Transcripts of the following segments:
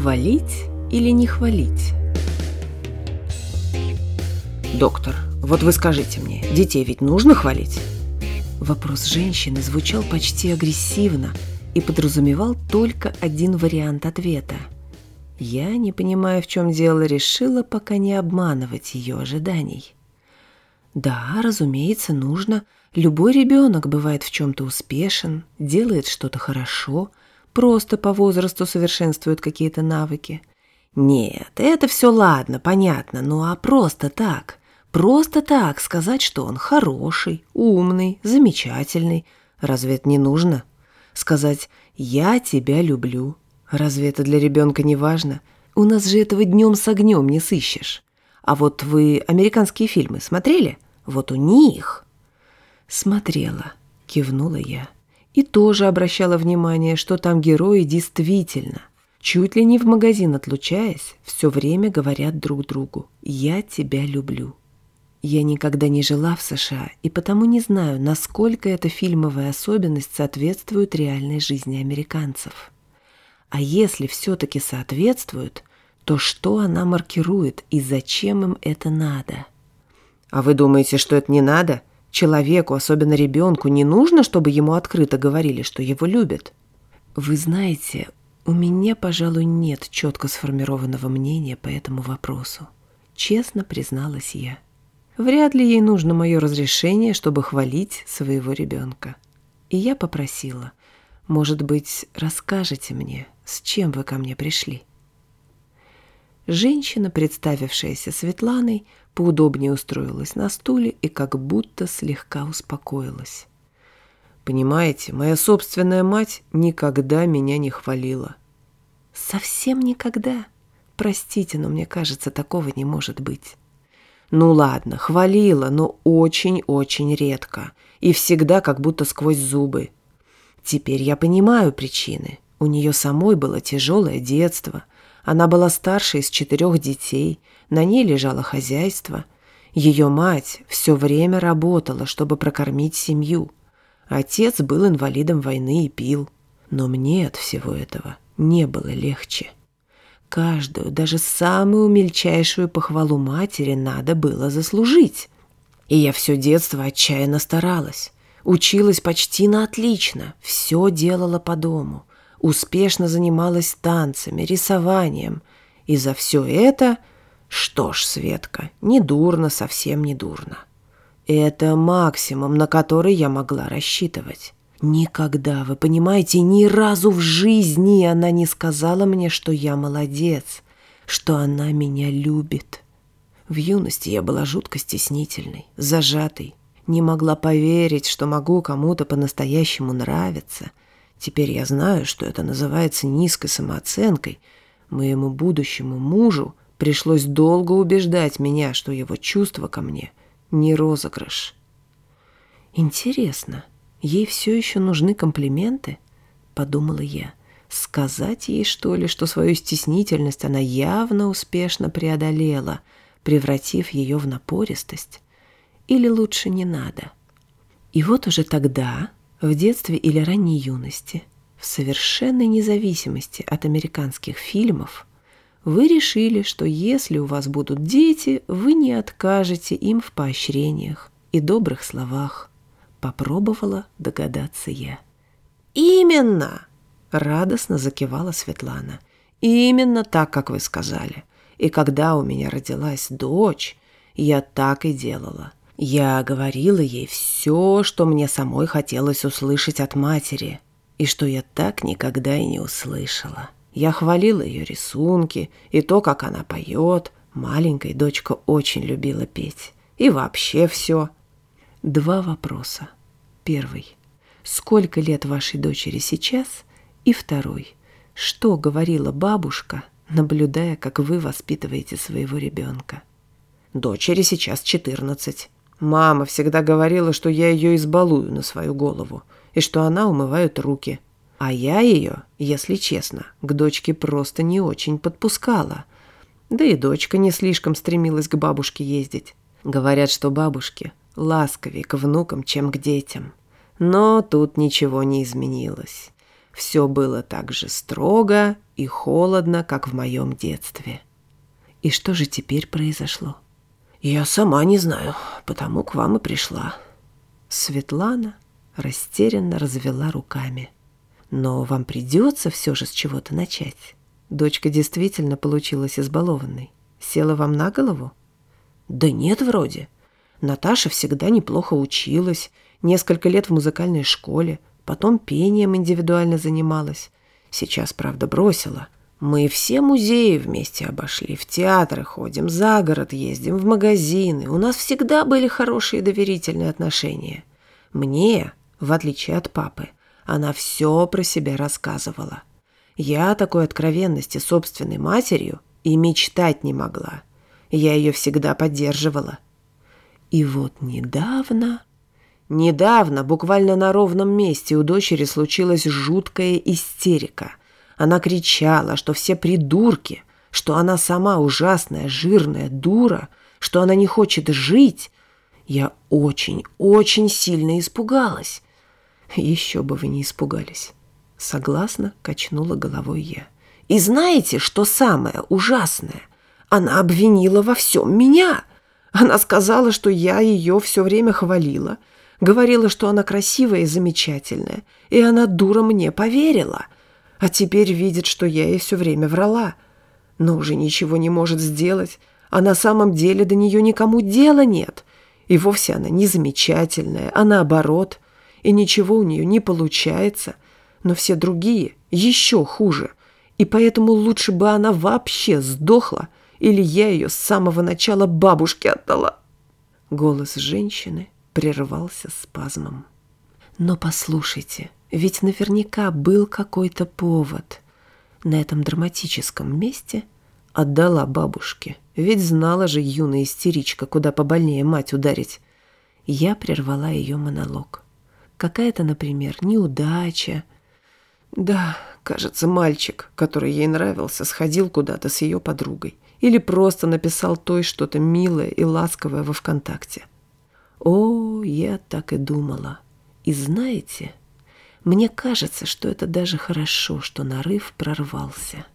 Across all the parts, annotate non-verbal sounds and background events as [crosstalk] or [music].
Хвалить или не хвалить? Доктор, вот вы скажите мне, детей ведь нужно хвалить? Вопрос женщины звучал почти агрессивно и подразумевал только один вариант ответа. Я, не понимая, в чем дело, решила пока не обманывать ее ожиданий. Да, разумеется, нужно. Любой ребенок бывает в чем-то успешен, делает что-то хорошо, просто по возрасту совершенствует какие-то навыки. Нет, это все ладно, понятно, ну а просто так, просто так сказать, что он хороший, умный, замечательный, разве это не нужно? Сказать «я тебя люблю», разве это для ребенка не важно? У нас же этого днем с огнем не сыщешь. А вот вы американские фильмы смотрели? Вот у них. Смотрела, кивнула я и тоже обращала внимание, что там герои действительно, чуть ли не в магазин отлучаясь, все время говорят друг другу «Я тебя люблю». Я никогда не жила в США и потому не знаю, насколько эта фильмовая особенность соответствует реальной жизни американцев. А если все-таки соответствует, то что она маркирует и зачем им это надо? А вы думаете, что это не надо? Человеку, особенно ребенку, не нужно, чтобы ему открыто говорили, что его любят. Вы знаете, у меня, пожалуй, нет четко сформированного мнения по этому вопросу. Честно призналась я. Вряд ли ей нужно мое разрешение, чтобы хвалить своего ребенка. И я попросила, может быть, расскажете мне, с чем вы ко мне пришли? Женщина, представившаяся Светланой, поудобнее устроилась на стуле и как будто слегка успокоилась. «Понимаете, моя собственная мать никогда меня не хвалила». «Совсем никогда? Простите, но мне кажется, такого не может быть». «Ну ладно, хвалила, но очень-очень редко. И всегда как будто сквозь зубы. Теперь я понимаю причины. У нее самой было тяжелое детство – она была старшей из четырех детей, на ней лежало хозяйство. Ее мать все время работала, чтобы прокормить семью. Отец был инвалидом войны и пил. Но мне от всего этого не было легче. Каждую, даже самую мельчайшую похвалу матери надо было заслужить. И я все детство отчаянно старалась. Училась почти на отлично, все делала по дому успешно занималась танцами, рисованием. И за все это... Что ж, Светка, не дурно, совсем не дурно. Это максимум, на который я могла рассчитывать. Никогда, вы понимаете, ни разу в жизни она не сказала мне, что я молодец, что она меня любит. В юности я была жутко стеснительной, зажатой, не могла поверить, что могу кому-то по-настоящему нравиться – Теперь я знаю, что это называется низкой самооценкой. Моему будущему мужу пришлось долго убеждать меня, что его чувства ко мне не розыгрыш. Интересно, ей все еще нужны комплименты? Подумала я. Сказать ей, что ли, что свою стеснительность она явно успешно преодолела, превратив ее в напористость? Или лучше не надо? И вот уже тогда в детстве или ранней юности, в совершенной независимости от американских фильмов, вы решили, что если у вас будут дети, вы не откажете им в поощрениях и добрых словах. Попробовала догадаться я. «Именно!» — радостно закивала Светлана. «Именно так, как вы сказали. И когда у меня родилась дочь, я так и делала. Я говорила ей все, что мне самой хотелось услышать от матери, и что я так никогда и не услышала. Я хвалила ее рисунки и то, как она поет. Маленькая дочка очень любила петь. И вообще все. Два вопроса. Первый. Сколько лет вашей дочери сейчас? И второй. Что говорила бабушка, наблюдая, как вы воспитываете своего ребенка? Дочери сейчас четырнадцать. Мама всегда говорила, что я ее избалую на свою голову, и что она умывает руки. А я ее, если честно, к дочке просто не очень подпускала. Да и дочка не слишком стремилась к бабушке ездить. Говорят, что бабушки ласковее к внукам, чем к детям. Но тут ничего не изменилось. Все было так же строго и холодно, как в моем детстве. И что же теперь произошло? Я сама не знаю, потому к вам и пришла. Светлана растерянно развела руками. Но вам придется все же с чего-то начать. Дочка действительно получилась избалованной. Села вам на голову? Да нет, вроде. Наташа всегда неплохо училась, несколько лет в музыкальной школе, потом пением индивидуально занималась. Сейчас, правда, бросила. Мы все музеи вместе обошли, в театры ходим, за город ездим, в магазины. У нас всегда были хорошие доверительные отношения. Мне, в отличие от папы, она все про себя рассказывала. Я такой откровенности собственной матерью и мечтать не могла. Я ее всегда поддерживала. И вот недавно... Недавно, буквально на ровном месте, у дочери случилась жуткая истерика. Она кричала, что все придурки, что она сама ужасная, жирная дура, что она не хочет жить. Я очень, очень сильно испугалась. Еще бы вы не испугались. Согласно качнула головой я. И знаете, что самое ужасное? Она обвинила во всем меня. Она сказала, что я ее все время хвалила, говорила, что она красивая и замечательная, и она, дура, мне поверила. А теперь видит, что я ей все время врала. Но уже ничего не может сделать, а на самом деле до нее никому дела нет. И вовсе она не замечательная, а наоборот. И ничего у нее не получается. Но все другие еще хуже. И поэтому лучше бы она вообще сдохла, или я ее с самого начала бабушке отдала. Голос женщины прервался спазмом. Но послушайте, ведь наверняка был какой-то повод. На этом драматическом месте отдала бабушке. Ведь знала же юная истеричка, куда побольнее мать ударить. Я прервала ее монолог. Какая-то, например, неудача. Да, кажется, мальчик, который ей нравился, сходил куда-то с ее подругой. Или просто написал той что-то милое и ласковое во ВКонтакте. О, я так и думала. И знаете, мне кажется, что это даже хорошо, что нарыв прорвался.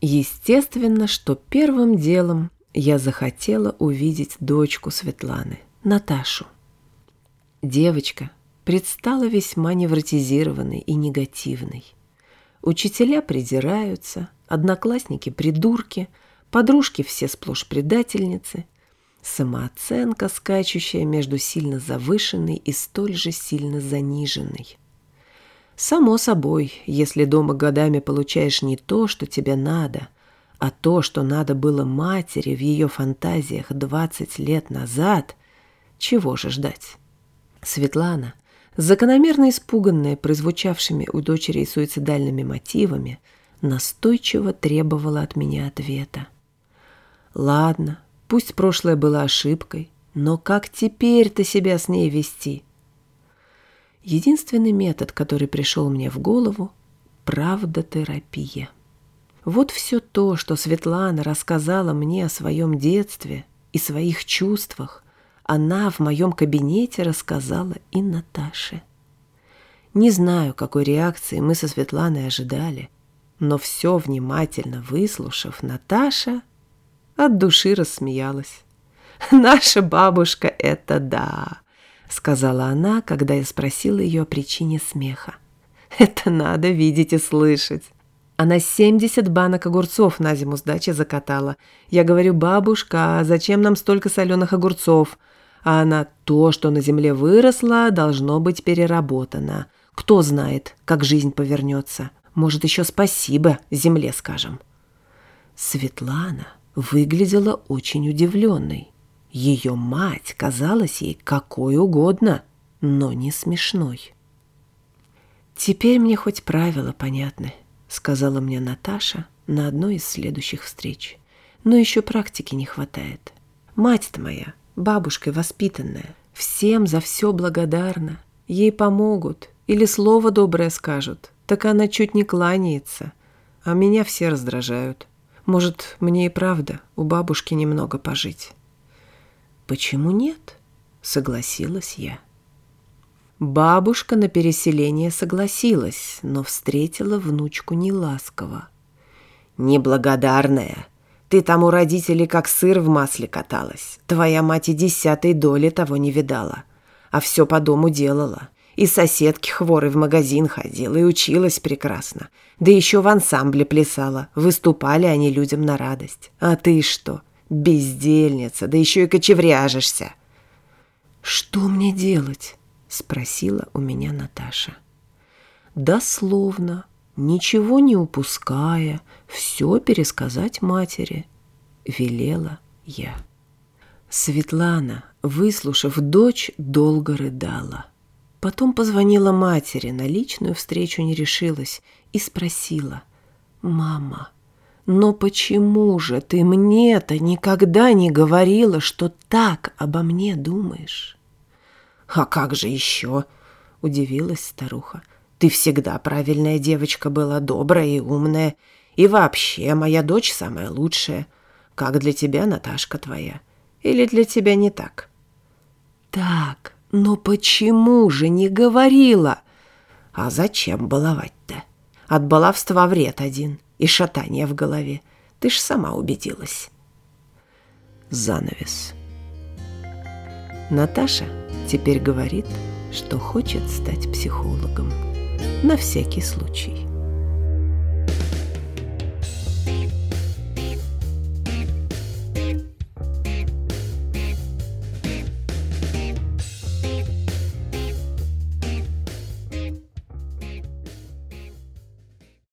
Естественно, что первым делом я захотела увидеть дочку Светланы, Наташу. Девочка предстала весьма невротизированной и негативной. Учителя придираются, одноклассники придурки, подружки все сплошь предательницы, самооценка, скачущая между сильно завышенной и столь же сильно заниженной. Само собой, если дома годами получаешь не то, что тебе надо, а то, что надо было матери в ее фантазиях 20 лет назад, чего же ждать? Светлана, закономерно испуганная прозвучавшими у дочери суицидальными мотивами, настойчиво требовала от меня ответа. «Ладно, пусть прошлое было ошибкой, но как теперь-то себя с ней вести?» Единственный метод, который пришел мне в голову – правдотерапия. Вот все то, что Светлана рассказала мне о своем детстве и своих чувствах, она в моем кабинете рассказала и Наташе. Не знаю, какой реакции мы со Светланой ожидали, но все внимательно выслушав, Наташа от души рассмеялась. [laughs] «Наша бабушка – это да!» — сказала она, когда я спросила ее о причине смеха. [laughs] «Это надо видеть и слышать. Она 70 банок огурцов на зиму с дачи закатала. Я говорю, бабушка, а зачем нам столько соленых огурцов? А она, то, что на земле выросло, должно быть переработано. Кто знает, как жизнь повернется. Может, еще спасибо земле скажем». Светлана выглядела очень удивленной. Ее мать казалась ей какой угодно, но не смешной. «Теперь мне хоть правила понятны», — сказала мне Наташа на одной из следующих встреч. «Но еще практики не хватает. Мать-то моя, бабушкой воспитанная, всем за все благодарна. Ей помогут или слово доброе скажут, так она чуть не кланяется, а меня все раздражают. Может, мне и правда у бабушки немного пожить». «Почему нет?» — согласилась я. Бабушка на переселение согласилась, но встретила внучку неласково. «Неблагодарная! Ты там у родителей как сыр в масле каталась. Твоя мать и десятой доли того не видала, а все по дому делала. И соседки хворой в магазин ходила и училась прекрасно. Да еще в ансамбле плясала. Выступали они людям на радость. А ты что, бездельница, да еще и кочевряжешься!» «Что мне делать?» — спросила у меня Наташа. Дословно, ничего не упуская, все пересказать матери, велела я. Светлана, выслушав дочь, долго рыдала. Потом позвонила матери, на личную встречу не решилась и спросила. «Мама, но почему же ты мне-то никогда не говорила, что так обо мне думаешь?» «А как же еще?» – удивилась старуха. «Ты всегда правильная девочка была, добрая и умная. И вообще, моя дочь самая лучшая. Как для тебя Наташка твоя? Или для тебя не так?» «Так, но почему же не говорила?» «А зачем баловать-то? От баловства вред один и шатание в голове. Ты ж сама убедилась». Занавес. Наташа теперь говорит, что хочет стать психологом. На всякий случай.